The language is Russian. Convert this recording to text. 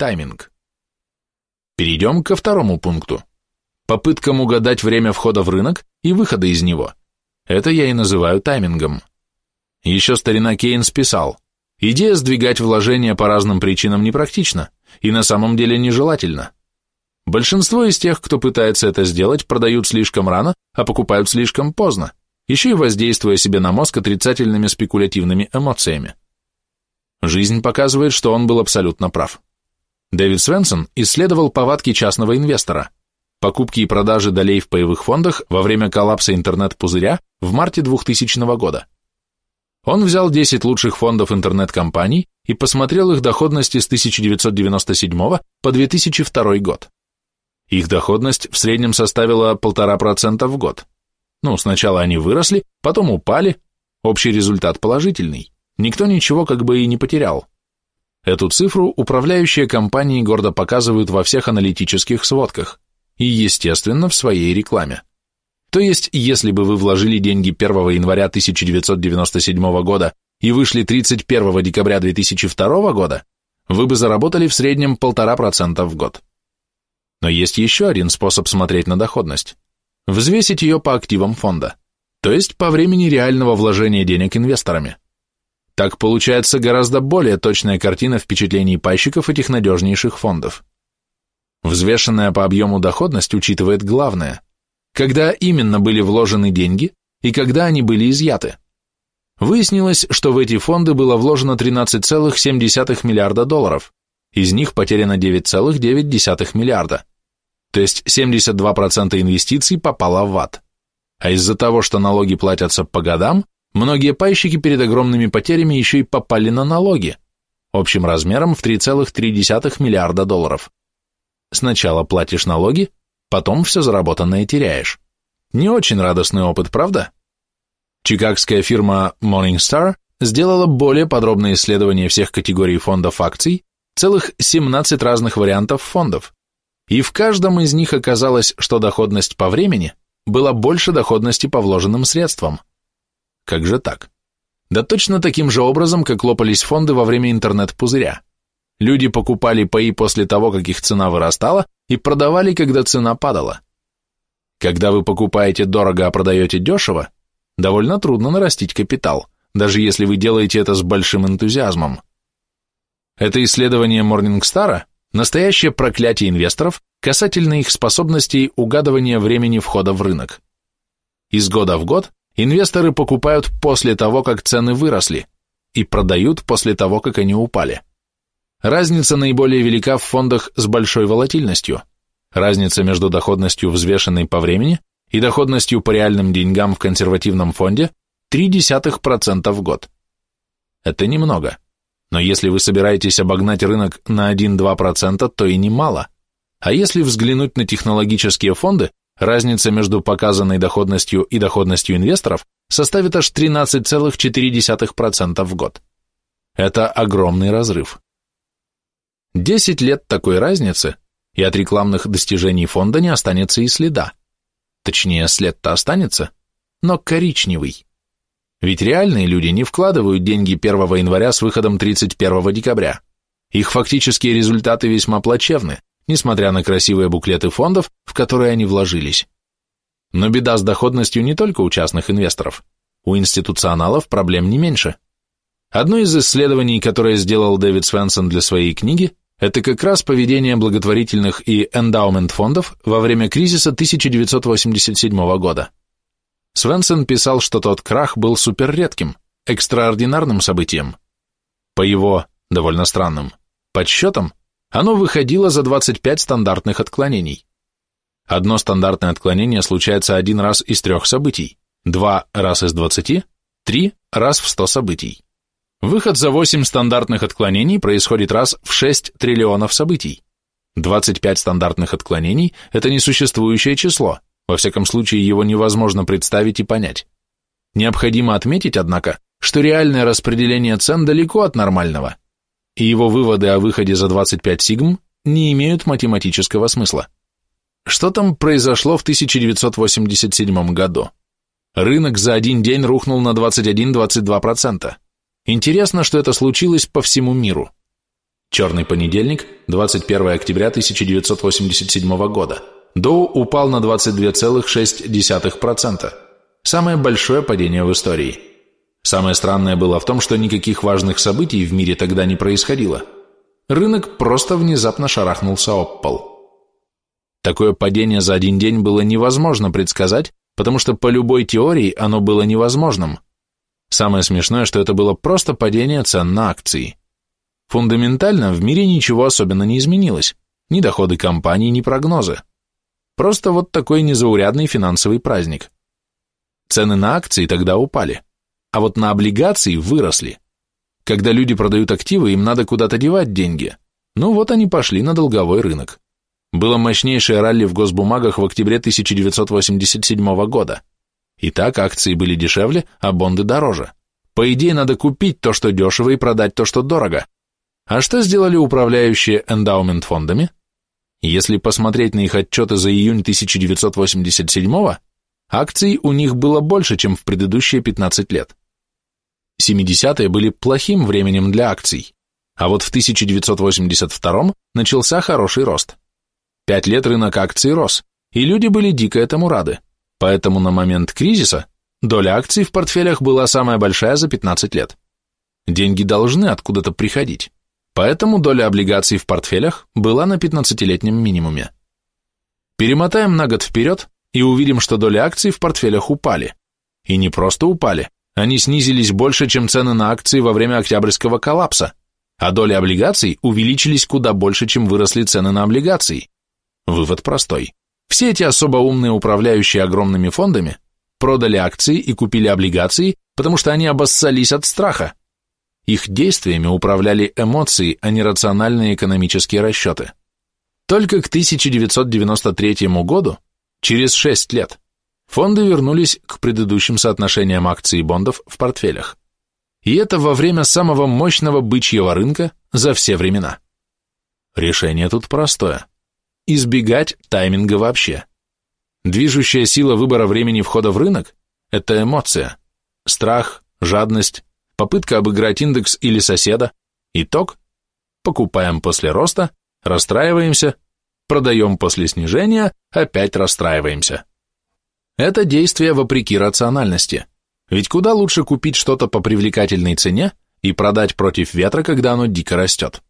тайминг. Перейдем ко второму пункту. Попыткам угадать время входа в рынок и выхода из него. Это я и называю таймингом. Еще старина Кейнс писал, идея сдвигать вложения по разным причинам непрактична и на самом деле нежелательна. Большинство из тех, кто пытается это сделать, продают слишком рано, а покупают слишком поздно, еще и воздействуя себе на мозг отрицательными спекулятивными эмоциями. Жизнь показывает, что он был абсолютно прав. Дэвид Свенсон исследовал повадки частного инвестора, покупки и продажи долей в паевых фондах во время коллапса интернет-пузыря в марте 2000 года. Он взял 10 лучших фондов интернет-компаний и посмотрел их доходности с 1997 по 2002 год. Их доходность в среднем составила 1,5% в год. Ну, сначала они выросли, потом упали, общий результат положительный, никто ничего как бы и не потерял. Эту цифру управляющие компании гордо показывают во всех аналитических сводках и, естественно, в своей рекламе. То есть, если бы вы вложили деньги 1 января 1997 года и вышли 31 декабря 2002 года, вы бы заработали в среднем 1,5% в год. Но есть еще один способ смотреть на доходность. Взвесить ее по активам фонда, то есть по времени реального вложения денег инвесторами. Так получается гораздо более точная картина впечатлений пайщиков этих надежнейших фондов. Взвешенная по объему доходность учитывает главное, когда именно были вложены деньги и когда они были изъяты. Выяснилось, что в эти фонды было вложено 13,7 миллиарда долларов, из них потеряно 9,9 миллиарда, то есть 72% инвестиций попало в ад. А из-за того, что налоги платятся по годам, Многие пайщики перед огромными потерями еще и попали на налоги, общим размером в 3,3 миллиарда долларов. Сначала платишь налоги, потом все заработанное теряешь. Не очень радостный опыт, правда? Чикагская фирма Morningstar сделала более подробное исследование всех категорий фондов акций, целых 17 разных вариантов фондов, и в каждом из них оказалось, что доходность по времени была больше доходности по вложенным средствам. Как же так? Да точно таким же образом, как лопались фонды во время интернет-пузыря. Люди покупали паи после того, как их цена вырастала, и продавали, когда цена падала. Когда вы покупаете дорого, а продаете дешево, довольно трудно нарастить капитал, даже если вы делаете это с большим энтузиазмом. Это исследование Morningstar – настоящее проклятие инвесторов касательно их способностей угадывания времени входа в рынок. Из года в год Инвесторы покупают после того, как цены выросли, и продают после того, как они упали. Разница наиболее велика в фондах с большой волатильностью. Разница между доходностью, взвешенной по времени, и доходностью по реальным деньгам в консервативном фонде 0,3% в год. Это немного. Но если вы собираетесь обогнать рынок на 1-2%, то и немало. А если взглянуть на технологические фонды, Разница между показанной доходностью и доходностью инвесторов составит аж 13,4% в год. Это огромный разрыв. 10 лет такой разницы, и от рекламных достижений фонда не останется и следа. Точнее, след-то останется, но коричневый. Ведь реальные люди не вкладывают деньги 1 января с выходом 31 декабря. Их фактические результаты весьма плачевны, несмотря на красивые буклеты фондов, в которые они вложились. Но беда с доходностью не только у частных инвесторов. У институционалов проблем не меньше. Одно из исследований, которое сделал Дэвид Свенсон для своей книги, это как раз поведение благотворительных и эндаумент фондов во время кризиса 1987 года. Свенсон писал, что тот крах был суперредким, экстраординарным событием. По его, довольно странным, подсчетам, оно выходило за 25 стандартных отклонений. Одно стандартное отклонение случается один раз из трех событий, два раз из 20, три раз в 100 событий. Выход за 8 стандартных отклонений происходит раз в 6 триллионов событий. 25 стандартных отклонений – это несуществующее число, во всяком случае его невозможно представить и понять. Необходимо отметить, однако, что реальное распределение цен далеко от нормального, и его выводы о выходе за 25 сигм не имеют математического смысла. Что там произошло в 1987 году? Рынок за один день рухнул на 21-22%. Интересно, что это случилось по всему миру. Черный понедельник, 21 октября 1987 года. Доу упал на 22,6%. Самое большое падение в истории. Самое странное было в том, что никаких важных событий в мире тогда не происходило. Рынок просто внезапно шарахнулся об пол. Такое падение за один день было невозможно предсказать, потому что по любой теории оно было невозможным. Самое смешное, что это было просто падение цен на акции. Фундаментально в мире ничего особенно не изменилось, ни доходы компаний, ни прогнозы. Просто вот такой незаурядный финансовый праздник. Цены на акции тогда упали, а вот на облигации выросли. Когда люди продают активы, им надо куда-то девать деньги. Ну вот они пошли на долговой рынок. Было мощнейшее ралли в госбумагах в октябре 1987 года. И так акции были дешевле, а бонды дороже. По идее, надо купить то, что дешево, и продать то, что дорого. А что сделали управляющие эндаумент фондами? Если посмотреть на их отчеты за июнь 1987 акций у них было больше, чем в предыдущие 15 лет. 70-е были плохим временем для акций, а вот в 1982 начался хороший рост. Пять лет рынок акций рос, и люди были дико этому рады, поэтому на момент кризиса доля акций в портфелях была самая большая за 15 лет. Деньги должны откуда-то приходить. Поэтому доля облигаций в портфелях была на 15-летнем минимуме. Перемотаем на год вперед и увидим, что доли акций в портфелях упали. И не просто упали, они снизились больше, чем цены на акции во время октябрьского коллапса, а доли облигаций увеличились куда больше, чем выросли цены на облигации. Вывод простой. Все эти особо умные управляющие огромными фондами продали акции и купили облигации, потому что они обоссались от страха. Их действиями управляли эмоции, а не рациональные экономические расчеты. Только к 1993 году, через 6 лет, фонды вернулись к предыдущим соотношениям акций и бондов в портфелях. И это во время самого мощного бычьего рынка за все времена. Решение тут простое. Избегать тайминга вообще. Движущая сила выбора времени входа в рынок – это эмоция, страх, жадность, попытка обыграть индекс или соседа, итог – покупаем после роста, расстраиваемся, продаем после снижения, опять расстраиваемся. Это действие вопреки рациональности. Ведь куда лучше купить что-то по привлекательной цене и продать против ветра, когда оно дико растет.